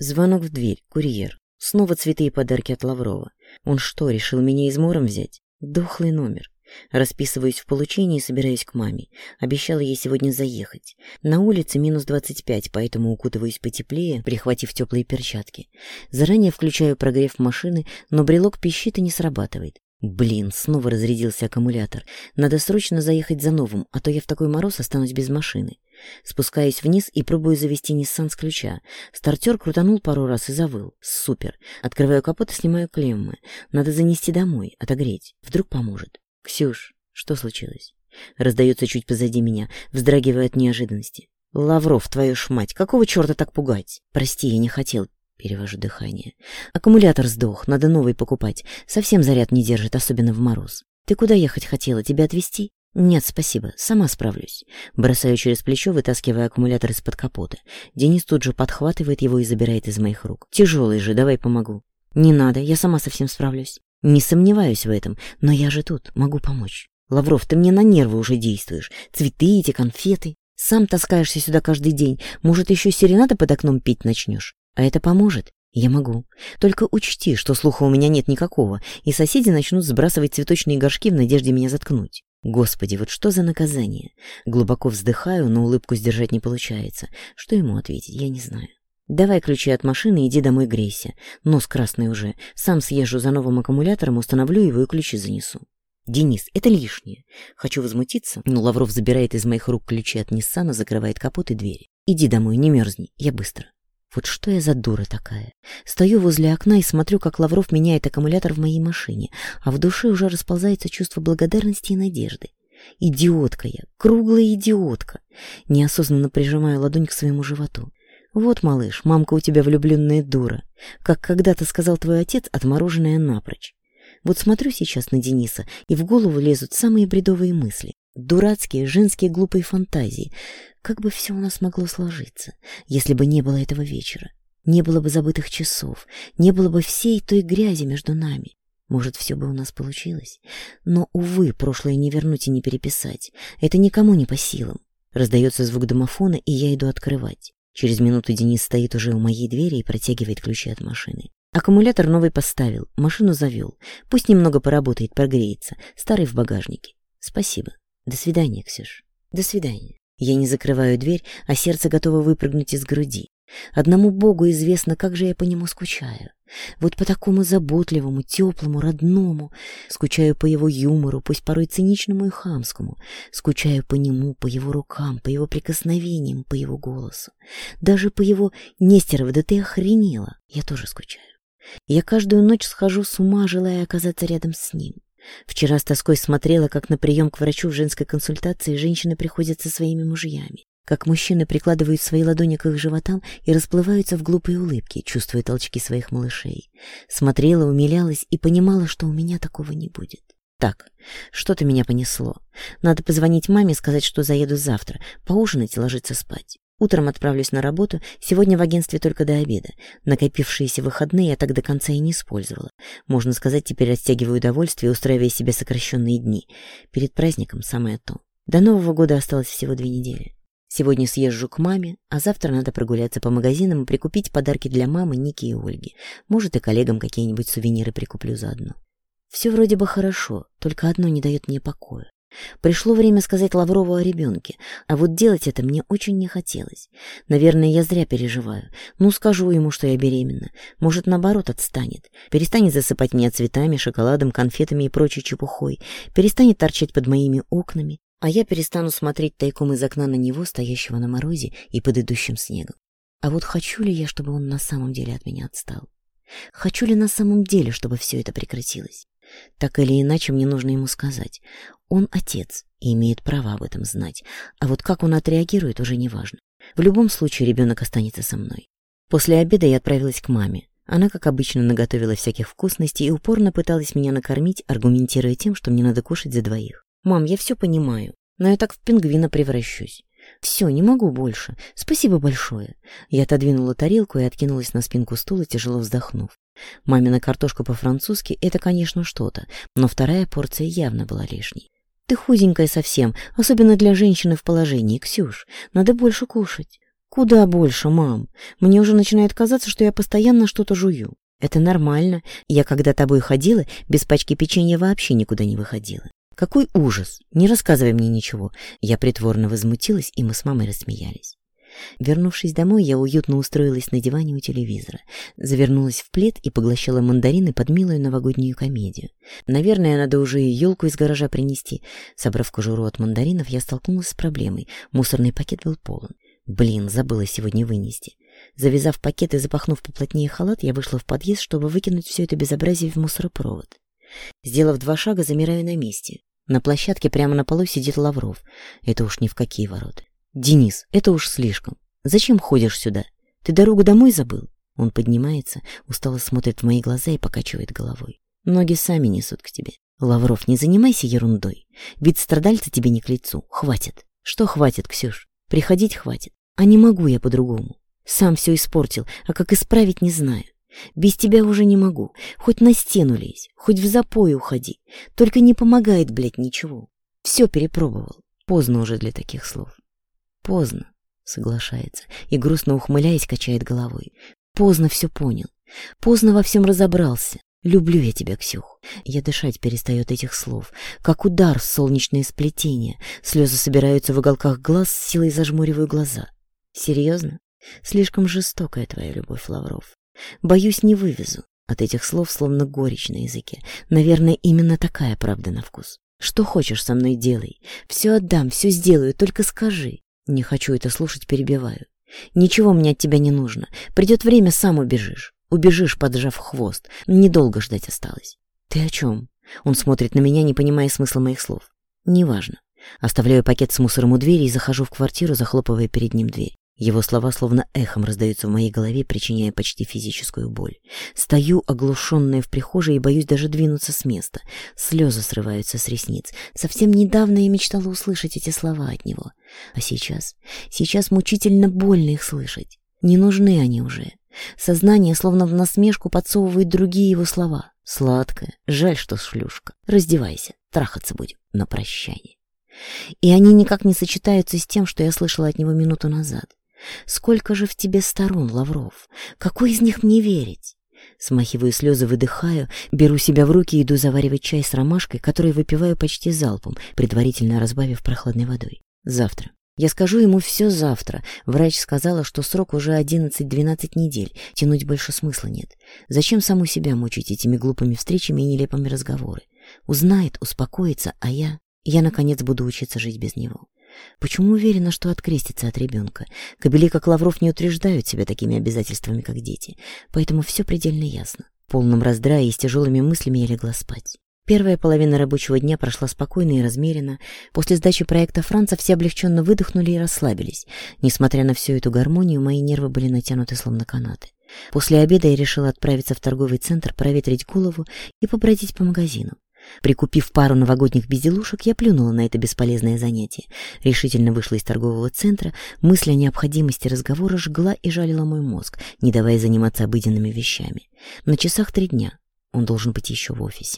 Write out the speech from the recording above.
Звонок в дверь, курьер. Снова цветы и подарки от Лаврова. Он что, решил меня измором взять? Дохлый номер. Расписываюсь в получении и собираюсь к маме. Обещала ей сегодня заехать. На улице минус 25, поэтому укутываюсь потеплее, прихватив теплые перчатки. Заранее включаю прогрев машины, но брелок пищит и не срабатывает. Блин, снова разрядился аккумулятор. Надо срочно заехать за новым, а то я в такой мороз останусь без машины. Спускаюсь вниз и пробую завести Ниссан с ключа. Стартер крутанул пару раз и завыл. Супер. Открываю капот и снимаю клеммы. Надо занести домой, отогреть. Вдруг поможет. Ксюш, что случилось? Раздается чуть позади меня, вздрагивая от неожиданности. «Лавров, твою ж мать, какого черта так пугать?» «Прости, я не хотел. Перевожу дыхание. Аккумулятор сдох, надо новый покупать. Совсем заряд не держит, особенно в мороз. Ты куда ехать хотела? Тебя отвезти? «Нет, спасибо, сама справлюсь». Бросаю через плечо, вытаскивая аккумулятор из-под капота. Денис тут же подхватывает его и забирает из моих рук. «Тяжелый же, давай помогу». «Не надо, я сама совсем справлюсь». «Не сомневаюсь в этом, но я же тут, могу помочь». «Лавров, ты мне на нервы уже действуешь. Цветы эти, конфеты. Сам таскаешься сюда каждый день. Может, еще серенады под окном пить начнешь? А это поможет? Я могу. Только учти, что слуха у меня нет никакого, и соседи начнут сбрасывать цветочные горшки в надежде меня заткнуть. Господи, вот что за наказание? Глубоко вздыхаю, но улыбку сдержать не получается. Что ему ответить, я не знаю. Давай ключи от машины, иди домой грейся. Нос красный уже. Сам съезжу за новым аккумулятором, установлю его и ключи занесу. Денис, это лишнее. Хочу возмутиться, но Лавров забирает из моих рук ключи от Ниссана, закрывает капот и двери. Иди домой, не мерзни, я быстро. Вот что я за дура такая? Стою возле окна и смотрю, как Лавров меняет аккумулятор в моей машине, а в душе уже расползается чувство благодарности и надежды. Идиотка я, круглая идиотка. Неосознанно прижимаю ладонь к своему животу. Вот, малыш, мамка у тебя влюбленная дура, как когда-то сказал твой отец, отмороженная напрочь. Вот смотрю сейчас на Дениса, и в голову лезут самые бредовые мысли дурацкие женские глупые фантазии. Как бы все у нас могло сложиться, если бы не было этого вечера, не было бы забытых часов, не было бы всей той грязи между нами. Может, все бы у нас получилось. Но, увы, прошлое не вернуть и не переписать. Это никому не по силам. Раздается звук домофона, и я иду открывать. Через минуту Денис стоит уже у моей двери и протягивает ключи от машины. Аккумулятор новый поставил, машину завел. Пусть немного поработает, прогреется. Старый в багажнике. Спасибо. До свидания, Ксюш. До свидания. Я не закрываю дверь, а сердце готово выпрыгнуть из груди. Одному Богу известно, как же я по нему скучаю. Вот по такому заботливому, теплому, родному. Скучаю по его юмору, пусть порой циничному и хамскому. Скучаю по нему, по его рукам, по его прикосновениям, по его голосу. Даже по его «Нестерова, да ты охренела!» Я тоже скучаю. Я каждую ночь схожу с ума, желая оказаться рядом с ним. Вчера с тоской смотрела, как на прием к врачу в женской консультации женщины приходят со своими мужьями, как мужчины прикладывают свои ладони к их животам и расплываются в глупые улыбки, чувствуя толчки своих малышей. Смотрела, умилялась и понимала, что у меня такого не будет. Так, что-то меня понесло. Надо позвонить маме, сказать, что заеду завтра, поужинать и ложиться спать. Утром отправлюсь на работу, сегодня в агентстве только до обеда. Накопившиеся выходные я так до конца и не использовала. Можно сказать, теперь растягиваю удовольствие, устраивая себе сокращенные дни. Перед праздником самое то. До Нового года осталось всего две недели. Сегодня съезжу к маме, а завтра надо прогуляться по магазинам и прикупить подарки для мамы, Ники и Ольги. Может, и коллегам какие-нибудь сувениры прикуплю заодно. Все вроде бы хорошо, только одно не дает мне покоя. Пришло время сказать Лаврову о ребенке, а вот делать это мне очень не хотелось. Наверное, я зря переживаю. Ну, скажу ему, что я беременна. Может, наоборот, отстанет. Перестанет засыпать меня цветами, шоколадом, конфетами и прочей чепухой. Перестанет торчать под моими окнами. А я перестану смотреть тайком из окна на него, стоящего на морозе и под идущим снегом. А вот хочу ли я, чтобы он на самом деле от меня отстал? Хочу ли на самом деле, чтобы все это прекратилось? Так или иначе, мне нужно ему сказать. Он отец и имеет право об этом знать. А вот как он отреагирует, уже не важно. В любом случае, ребенок останется со мной. После обеда я отправилась к маме. Она, как обычно, наготовила всяких вкусностей и упорно пыталась меня накормить, аргументируя тем, что мне надо кушать за двоих. «Мам, я все понимаю, но я так в пингвина превращусь». «Все, не могу больше. Спасибо большое». Я отодвинула тарелку и откинулась на спинку стула, тяжело вздохнув. Мамина картошка по-французски — это, конечно, что-то, но вторая порция явно была лишней. «Ты худенькая совсем, особенно для женщины в положении, Ксюш. Надо больше кушать». «Куда больше, мам? Мне уже начинает казаться, что я постоянно что-то жую». «Это нормально. Я, когда тобой ходила, без пачки печенья вообще никуда не выходила». «Какой ужас! Не рассказывай мне ничего!» Я притворно возмутилась, и мы с мамой рассмеялись. Вернувшись домой, я уютно устроилась на диване у телевизора, завернулась в плед и поглощала мандарины под милую новогоднюю комедию. Наверное, надо уже и елку из гаража принести. Собрав кожуру от мандаринов, я столкнулась с проблемой. Мусорный пакет был полон. Блин, забыла сегодня вынести. Завязав пакет и запахнув поплотнее халат, я вышла в подъезд, чтобы выкинуть все это безобразие в мусоропровод. Сделав два шага, замираю на месте. На площадке прямо на полу сидит Лавров. Это уж ни в какие ворота. «Денис, это уж слишком. Зачем ходишь сюда? Ты дорогу домой забыл?» Он поднимается, устало смотрит в мои глаза и покачивает головой. «Ноги сами несут к тебе. Лавров, не занимайся ерундой. Ведь страдальца тебе не к лицу. Хватит. Что хватит, Ксюш? Приходить хватит. А не могу я по-другому. Сам все испортил, а как исправить не знаю. Без тебя уже не могу. Хоть на стену лезь, хоть в запой уходи. Только не помогает, блядь, ничего. Все перепробовал. Поздно уже для таких слов. Поздно, соглашается и, грустно ухмыляясь, качает головой. Поздно все понял. Поздно во всем разобрался. Люблю я тебя, Ксюх. Я дышать перестаю от этих слов. Как удар в солнечное сплетение. Слезы собираются в уголках глаз, с силой зажмуриваю глаза. Серьезно? Слишком жестокая твоя любовь, Лавров. Боюсь, не вывезу. От этих слов словно горечь на языке. Наверное, именно такая правда на вкус. Что хочешь со мной делай. Все отдам, все сделаю, только скажи. Не хочу это слушать, перебиваю. Ничего мне от тебя не нужно. Придет время, сам убежишь. Убежишь, поджав хвост. Недолго ждать осталось. Ты о чем? Он смотрит на меня, не понимая смысла моих слов. Неважно. Оставляю пакет с мусором у двери и захожу в квартиру, захлопывая перед ним дверь. Его слова словно эхом раздаются в моей голове, причиняя почти физическую боль. Стою, оглушенная в прихожей, и боюсь даже двинуться с места. Слезы срываются с ресниц. Совсем недавно я мечтала услышать эти слова от него. А сейчас? Сейчас мучительно больно их слышать. Не нужны они уже. Сознание словно в насмешку подсовывает другие его слова. «Сладкое, жаль, что шлюшка. Раздевайся, трахаться будем на прощание». И они никак не сочетаются с тем, что я слышала от него минуту назад. Сколько же в тебе сторон, Лавров? Какой из них мне верить? Смахиваю слезы, выдыхаю, беру себя в руки и иду заваривать чай с ромашкой, который выпиваю почти залпом, предварительно разбавив прохладной водой. Завтра. Я скажу ему все завтра. Врач сказала, что срок уже 11-12 недель, тянуть больше смысла нет. Зачем саму себя мучить этими глупыми встречами и нелепыми разговорами? Узнает, успокоится, а я... Я, наконец, буду учиться жить без него. Почему уверена, что открестится от ребенка? Кобели, как Лавров, не утверждают себя такими обязательствами, как дети. Поэтому все предельно ясно. В полном раздрае и с тяжелыми мыслями я легла спать. Первая половина рабочего дня прошла спокойно и размеренно. После сдачи проекта Франца все облегченно выдохнули и расслабились. Несмотря на всю эту гармонию, мои нервы были натянуты словно канаты. После обеда я решила отправиться в торговый центр, проветрить голову и побродить по магазинам. Прикупив пару новогодних безделушек, я плюнула на это бесполезное занятие. Решительно вышла из торгового центра, мысль о необходимости разговора жгла и жалила мой мозг, не давая заниматься обыденными вещами. На часах три дня, он должен быть еще в офисе.